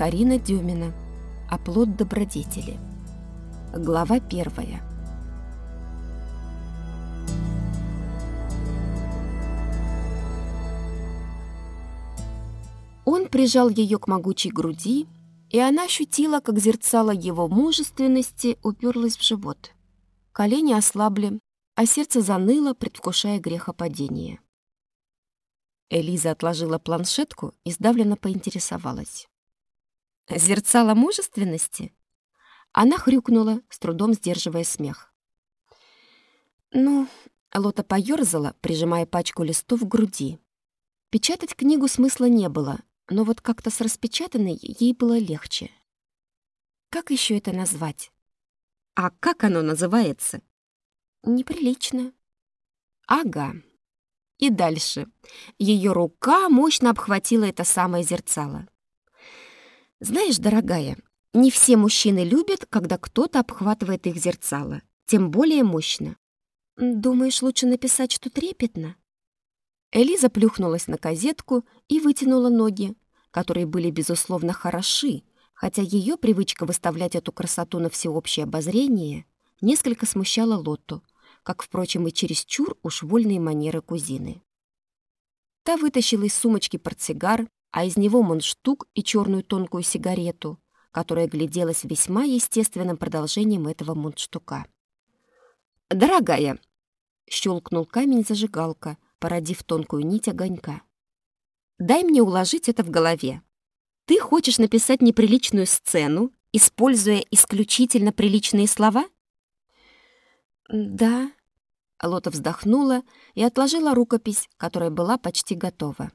Карина Дюмина. Оплот добродетели. Глава первая. Он прижал ее к могучей груди, и она ощутила, как зерцало его мужественности уперлось в живот. Колени ослабли, а сердце заныло, предвкушая грехопадение. Элиза отложила планшетку и сдавленно поинтересовалась. «Зерцало мужественности?» Она хрюкнула, с трудом сдерживая смех. «Ну...» — Лота поёрзала, прижимая пачку листов к груди. Печатать книгу смысла не было, но вот как-то с распечатанной ей было легче. Как еще это назвать? А как оно называется? Неприлично. Ага. И дальше. Ее рука мощно обхватила это самое зерцало. Знаешь, дорогая, не все мужчины любят, когда кто-то обхватывает их зерцало, тем более мощно. Думаешь, лучше написать, что трепетно? Элиза плюхнулась на козетку и вытянула ноги, которые были, безусловно, хороши, хотя ее привычка выставлять эту красоту на всеобщее обозрение несколько смущала Лотту, как, впрочем, и чересчур уж вольные манеры кузины. Та вытащила из сумочки портсигар, а из него мундштук и черную тонкую сигарету, которая гляделась весьма естественным продолжением этого мундштука. «Дорогая!» — щелкнул камень зажигалка, породив тонкую нить огонька. «Дай мне уложить это в голове. Ты хочешь написать неприличную сцену, используя исключительно приличные слова?» «Да». Лота вздохнула и отложила рукопись, которая была почти готова.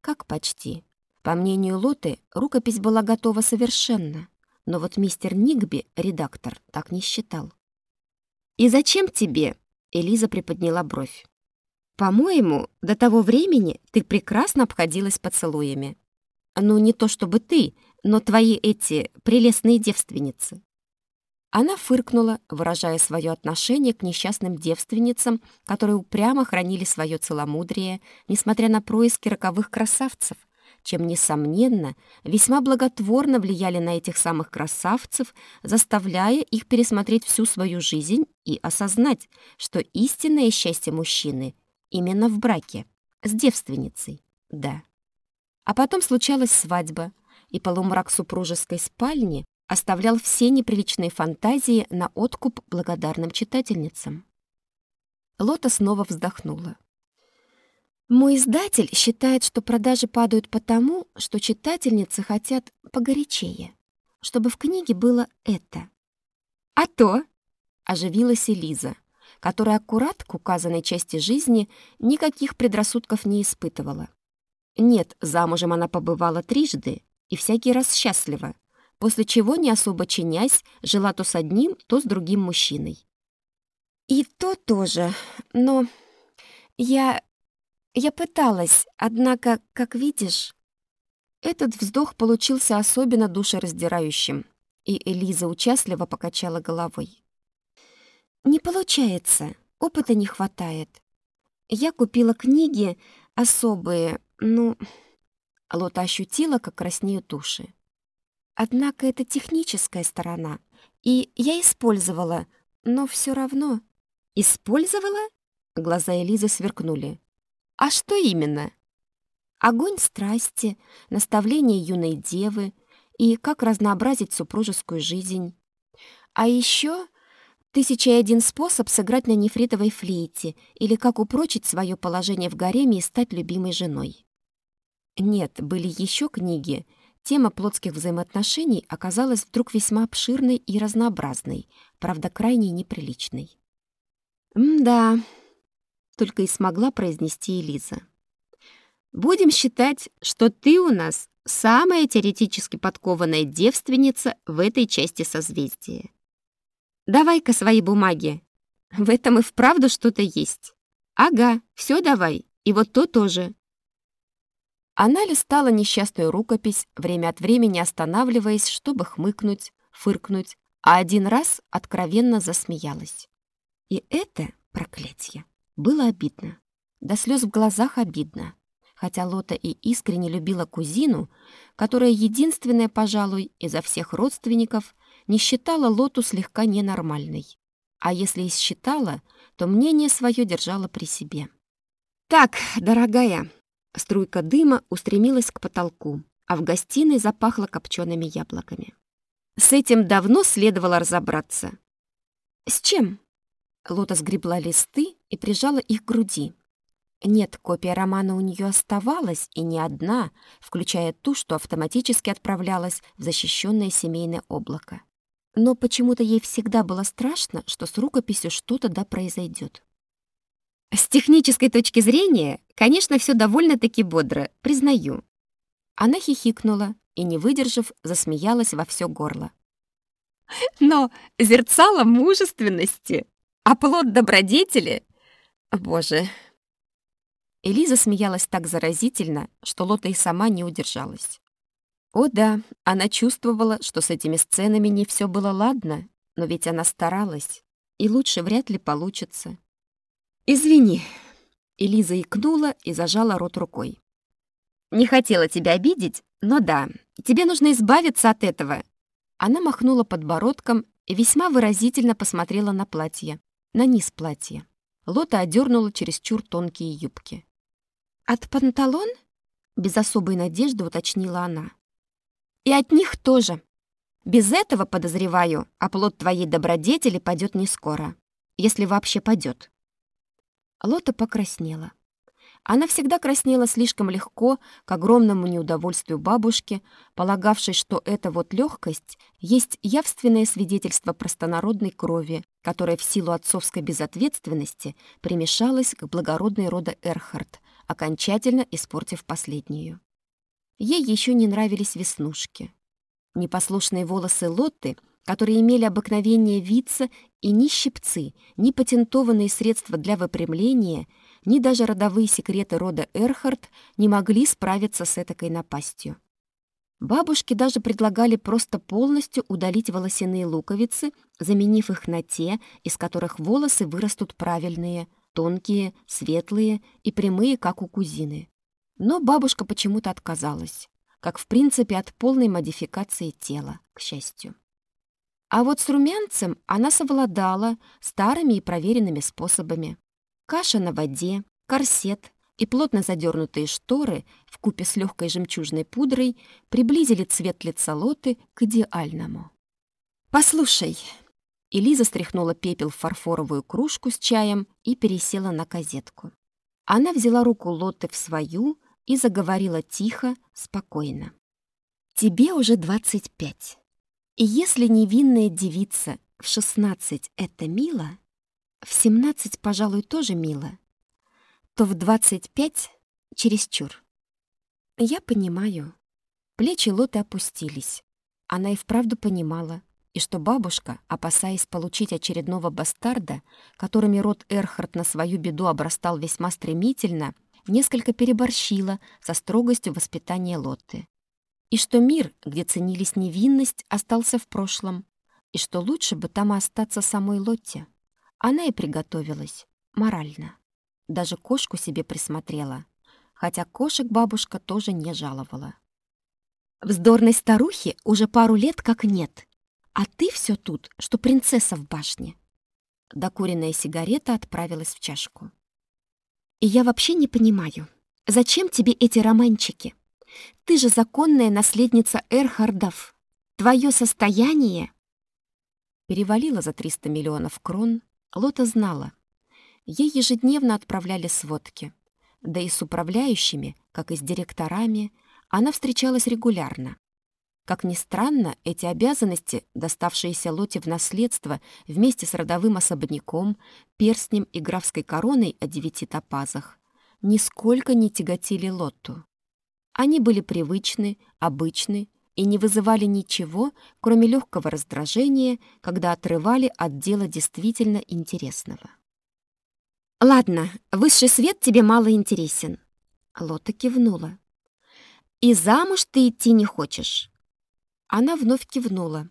Как почти? По мнению Лоты, рукопись была готова совершенно, но вот мистер Нигби, редактор, так не считал. «И зачем тебе?» — Элиза приподняла бровь. «По-моему, до того времени ты прекрасно обходилась поцелуями. Ну, не то чтобы ты, но твои эти прелестные девственницы. Она фыркнула, выражая свое отношение к несчастным девственницам, которые упрямо хранили свое целомудрие, несмотря на происки роковых красавцев, чем, несомненно, весьма благотворно влияли на этих самых красавцев, заставляя их пересмотреть всю свою жизнь и осознать, что истинное счастье мужчины именно в браке, с девственницей, да. А потом случалась свадьба, и полумрак супружеской спальни оставлял все неприличные фантазии на откуп благодарным читательницам. Лота снова вздохнула. Мой издатель считает, что продажи падают потому, что читательницы хотят погорячее, чтобы в книге было это. А то, оживилась Элиза, которая аккурат к указанной части жизни никаких предрассудков не испытывала. Нет, замужем она побывала трижды и всякий раз счастлива, после чего, не особо чинясь, жила то с одним, то с другим мужчиной. И то тоже, но я... я пыталась, однако, как видишь... Этот вздох получился особенно душераздирающим, и Элиза участливо покачала головой. «Не получается, опыта не хватает. Я купила книги особые, ну...» Лота ощутила, как краснеют уши. Однако это техническая сторона, и я использовала, но все равно... Использовала? Глаза Элизы сверкнули. А что именно? Огонь страсти, наставление юной девы и как разнообразить супружескую жизнь. А еще тысяча и один способ сыграть на нефритовой флейте или как упрочить свое положение в гареме и стать любимой женой. Нет, были еще книги — Тема плотских взаимоотношений оказалась вдруг весьма обширной и разнообразной, правда, крайне неприличной. «М-да», — только и смогла произнести Элиза. «Будем считать, что ты у нас самая теоретически подкованная девственница в этой части созвездия. Давай-ка свои бумаги. В этом и вправду что-то есть. Ага, все давай, и вот то тоже. Она листала несчастную рукопись, время от времени останавливаясь, чтобы хмыкнуть, фыркнуть, а один раз откровенно засмеялась. И это, проклятие, было обидно. До слез в глазах обидно. хотя Лота и искренне любила кузину, которая единственная, пожалуй, изо всех родственников не считала Лоту слегка ненормальной. А если и считала, то мнение свое держала при себе. «Так, дорогая!» Струйка дыма устремилась к потолку, а в гостиной запахло копчеными яблоками. «С этим давно следовало разобраться». «С чем?» Лота сгребла листы и прижала их к груди. Нет, копия романа у нее оставалась, и не одна, включая ту, что автоматически отправлялась в защищенное семейное облако. Но почему-то ей всегда было страшно, что с рукописью что-то да произойдет. С технической точки зрения, конечно, все довольно-таки бодро, признаю. Она хихикнула и, не выдержав, засмеялась во все горло. Но зерцало мужественности, плод добродетели... Боже, Элиза смеялась так заразительно, что Лота и сама не удержалась. О да, она чувствовала, что с этими сценами не все было ладно, но ведь она старалась, и лучше вряд ли получится. «Извини», — Элиза икнула и зажала рот рукой. «Не хотела тебя обидеть, но да, тебе нужно избавиться от этого». Она махнула подбородком и весьма выразительно посмотрела на платье, на низ платья. Лота одернула чересчур тонкие юбки. «От панталон?» — без особой надежды уточнила она. «И от них тоже. Без этого, подозреваю, оплот твоей добродетели падет не скоро, если вообще падет». Лота покраснела. Она всегда краснела слишком легко, к огромному неудовольствию бабушки, полагавшей, что эта вот легкость есть явственное свидетельство простонародной крови, которая в силу отцовской безответственности примешалась к благородной рода Эрхард, окончательно испортив последнюю. Ей еще не нравились веснушки. Непослушные волосы Лотты, которые имели обыкновение виться, и ни щипцы, ни патентованные средства для выпрямления, ни даже родовые секреты рода Эрхард не могли справиться с этакой напастью. Бабушки даже предлагали просто полностью удалить волосяные луковицы, заменив их на те, из которых волосы вырастут правильные, тонкие, светлые и прямые, как у кузины. Но бабушка почему-то отказалась, как в принципе от полной модификации тела, к счастью. А вот с румянцем она совладала старыми и проверенными способами. Каша на воде, корсет и плотно задернутые шторы в купе с легкой жемчужной пудрой приблизили цвет лица Лоты к идеальному. «Послушай», и Лиза стряхнула пепел в фарфоровую кружку с чаем и пересела на козетку. Она взяла руку Лотты в свою и заговорила тихо, спокойно. «Тебе уже двадцать пять. И если невинная девица в шестнадцать — это мило, в семнадцать, пожалуй, тоже мило, то в двадцать пять — чересчур. Я понимаю». Плечи Лоты опустились. Она и вправду понимала, и что бабушка, опасаясь получить очередного бастарда, которыми род Эрхард на свою беду обрастал весьма стремительно, несколько переборщила со строгостью воспитания Лотты. И что мир, где ценились невинность, остался в прошлом, и что лучше бы там остаться самой Лотте. Она и приготовилась, морально. Даже кошку себе присмотрела, хотя кошек бабушка тоже не жаловала. Вздорной старухи уже пару лет как нет, а ты все тут, что принцесса в башне. Докуренная сигарета отправилась в чашку. И я вообще не понимаю, зачем тебе эти романчики? Ты же законная наследница Эрхардов. Твое состояние... Перевалило за 300 миллионов крон. Лота знала. Ей ежедневно отправляли сводки. Да и с управляющими, как и с директорами, она встречалась регулярно. Как ни странно, эти обязанности, доставшиеся Лоте в наследство вместе с родовым особняком, перстнем и графской короной о девяти топазах, нисколько не тяготили Лотту. Они были привычны, обычны и не вызывали ничего, кроме легкого раздражения, когда отрывали от дела действительно интересного. «Ладно, высший свет тебе мало интересен», — Лота кивнула. «И замуж ты идти не хочешь?» Она вновь кивнула.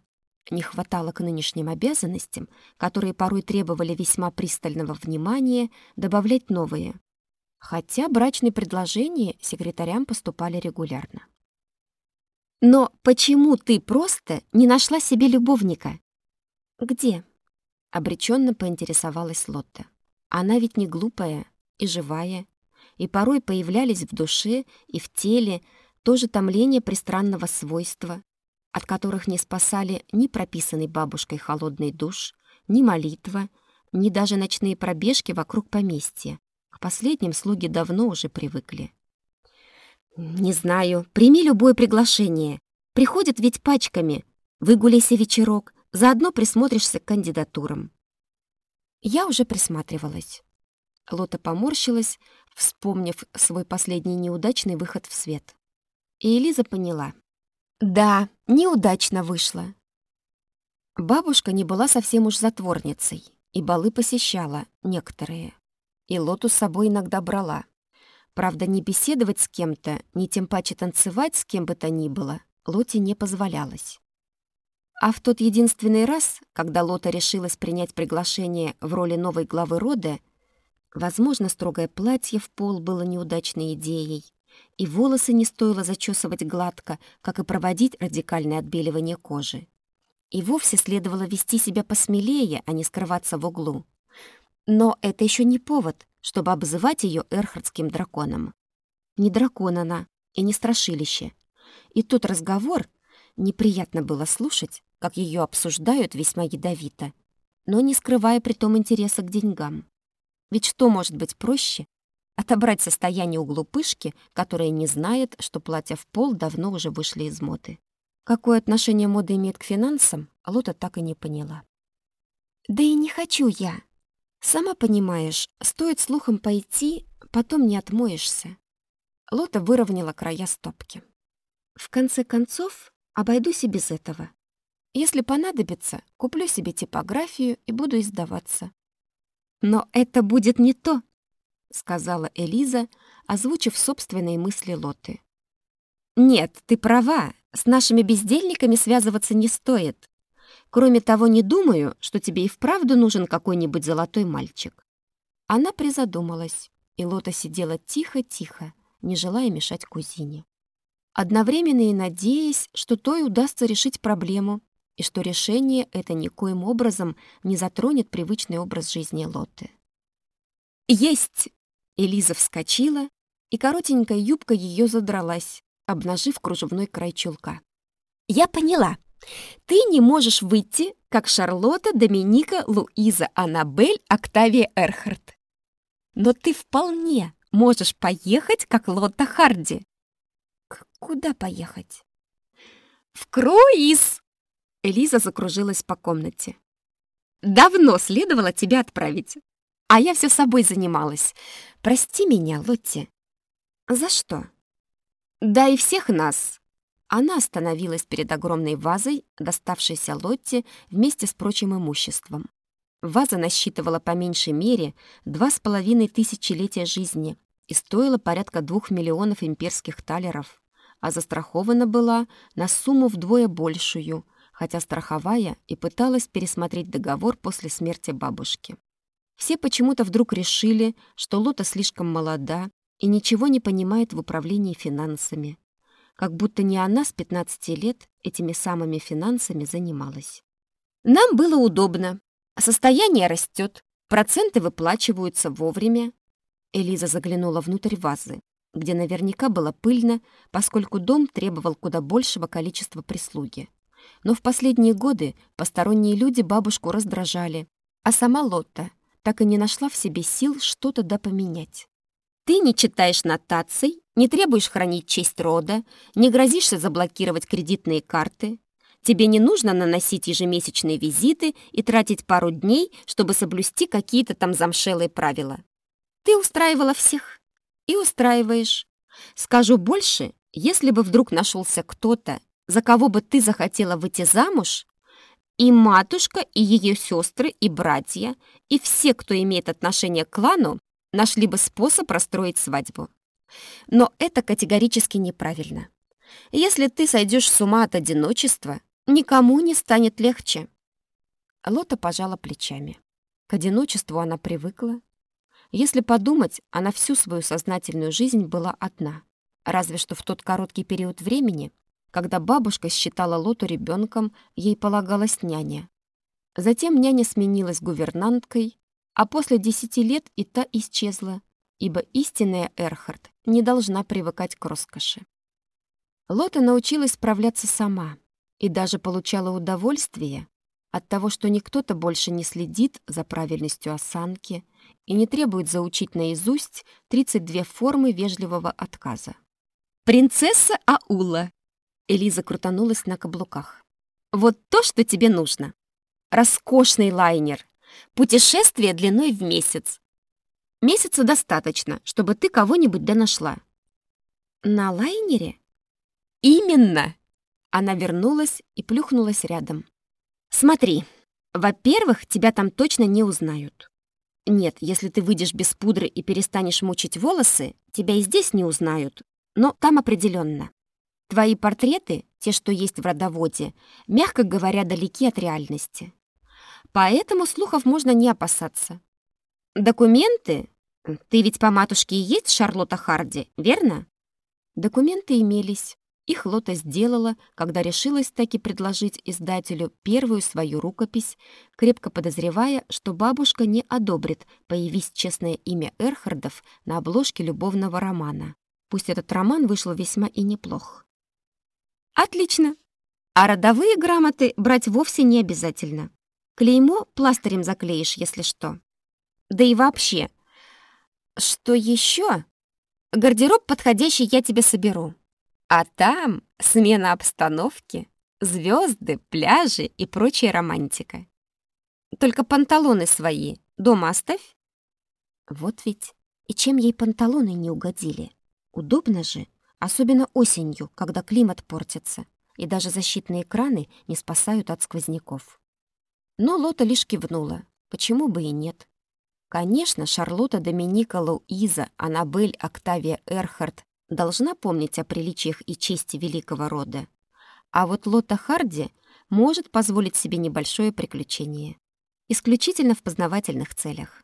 Не хватало к нынешним обязанностям, которые порой требовали весьма пристального внимания, добавлять новые. хотя брачные предложения секретарям поступали регулярно. «Но почему ты просто не нашла себе любовника?» «Где?» — обреченно поинтересовалась Лотта. «Она ведь не глупая и живая, и порой появлялись в душе и в теле тоже томление пристранного свойства, от которых не спасали ни прописанный бабушкой холодный душ, ни молитва, ни даже ночные пробежки вокруг поместья. К последним слуги давно уже привыкли. «Не знаю, прими любое приглашение. Приходят ведь пачками. Выгуляйся вечерок, заодно присмотришься к кандидатурам». Я уже присматривалась. Лота поморщилась, вспомнив свой последний неудачный выход в свет. И Элиза поняла. Да, неудачно вышло. Бабушка не была совсем уж затворницей, и балы посещала некоторые. И Лоту с собой иногда брала. Правда, не беседовать с кем-то, ни тем паче танцевать с кем бы то ни было, Лоте не позволялось. А в тот единственный раз, когда Лота решилась принять приглашение в роли новой главы рода, возможно, строгое платье в пол было неудачной идеей, и волосы не стоило зачесывать гладко, как и проводить радикальное отбеливание кожи. И вовсе следовало вести себя посмелее, а не скрываться в углу. Но это еще не повод, чтобы обзывать ее эрхардским драконом. Не дракон она и не страшилище. И тот разговор неприятно было слушать, как ее обсуждают весьма ядовито, но не скрывая при том интереса к деньгам. Ведь что может быть проще, Отобрать состояние у глупышки, которая не знает, что платья в пол давно уже вышли из моды. Какое отношение мода имеет к финансам, Лота так и не поняла. «Да и не хочу я. Сама понимаешь, стоит слухом пойти, потом не отмоешься». Лота выровняла края стопки. «В конце концов, обойдусь и без этого. Если понадобится, куплю себе типографию и буду издаваться. Но это будет не то, — сказала Элиза, озвучив собственные мысли Лоты. «Нет, ты права, с нашими бездельниками связываться не стоит. Кроме того, не думаю, что тебе и вправду нужен какой-нибудь золотой мальчик». Она призадумалась, и Лота сидела тихо-тихо, не желая мешать кузине. Одновременно и надеясь, что той удастся решить проблему, и что решение это никоим образом не затронет привычный образ жизни Лоты. «Есть!» Элиза вскочила, и коротенькая юбка ее задралась, обнажив кружевной край чулка. «Я поняла. Ты не можешь выйти, как Шарлотта, Доминика, Луиза, Аннабель, Октавия Эрхард. Но ты вполне можешь поехать, как Лотта Харди». «Куда поехать?» «В круиз!» Элиза закружилась по комнате. «Давно следовало тебя отправить. А я все собой занималась. Прости меня, Лотти. За что? Да и всех нас. Она остановилась перед огромной вазой, доставшейся Лотти вместе с прочим имуществом. Ваза насчитывала по меньшей мере два с половиной тысячелетия жизни и стоила порядка двух миллионов имперских талеров, а застрахована была на сумму вдвое большую, хотя страховая и пыталась пересмотреть договор после смерти бабушки. Все почему-то вдруг решили, что Лота слишком молода и ничего не понимает в управлении финансами. Как будто не она с 15 лет этими самыми финансами занималась. Нам было удобно. Состояние растет, проценты выплачиваются вовремя. Элиза заглянула внутрь вазы, где наверняка было пыльно, поскольку дом требовал куда большего количества прислуги. Но в последние годы посторонние люди бабушку раздражали, а сама Лотта так и не нашла в себе сил что-то допоменять. Ты не читаешь нотаций, не требуешь хранить честь рода, не грозишься заблокировать кредитные карты. Тебе не нужно наносить ежемесячные визиты и тратить пару дней, чтобы соблюсти какие-то там замшелые правила. Ты устраивала всех и устраиваешь. Скажу больше, если бы вдруг нашелся кто-то, за кого бы ты захотела выйти замуж, и матушка, и ее сестры, и братья, и все, кто имеет отношение к клану, нашли бы способ расстроить свадьбу. Но это категорически неправильно. Если ты сойдешь с ума от одиночества, никому не станет легче. Лота пожала плечами. К одиночеству она привыкла. Если подумать, она всю свою сознательную жизнь была одна. Разве что в тот короткий период времени, когда бабушка считала Лоту ребенком, ей полагалась няня. Затем няня сменилась гувернанткой, а после десяти лет и та исчезла, ибо истинная Эрхард не должна привыкать к роскоши. Лота научилась справляться сама и даже получала удовольствие от того, что никто-то больше не следит за правильностью осанки и не требует заучить наизусть 32 формы вежливого отказа. «Принцесса Аула!» Элиза крутанулась на каблуках. «Вот то, что тебе нужно. Роскошный лайнер. Путешествие длиной в месяц. Месяца достаточно, чтобы ты кого-нибудь да нашла». «На лайнере?» «Именно!» Она вернулась и плюхнулась рядом. «Смотри, во-первых, тебя там точно не узнают. Нет, если ты выйдешь без пудры и перестанешь мучить волосы, тебя и здесь не узнают, но там определенно. Твои портреты, те, что есть в родоводе, мягко говоря, далеки от реальности. Поэтому слухов можно не опасаться. Документы? Ты ведь по матушке и есть Шарлотта Харди, верно? Документы имелись. Их Лота сделала, когда решилась таки предложить издателю первую свою рукопись, крепко подозревая, что бабушка не одобрит, появись честное имя Эрхардов на обложке любовного романа. Пусть этот роман вышел весьма и неплох. Отлично. А родовые грамоты брать вовсе не обязательно. Клеймо пластырем заклеишь, если что. Да и вообще. Что еще? Гардероб подходящий я тебе соберу. А там смена обстановки, звезды, пляжи и прочая романтика. Только панталоны свои дома оставь. Вот ведь и чем ей панталоны не угодили. Удобно же, особенно осенью, когда климат портится, и даже защитные экраны не спасают от сквозняков. Но Лота лишь кивнула. Почему бы и нет? Конечно, Шарлотта Доминика Луиза, Аннабель Октавия Эрхард должна помнить о приличиях и чести великого рода. А вот Лота Харди может позволить себе небольшое приключение. Исключительно в познавательных целях.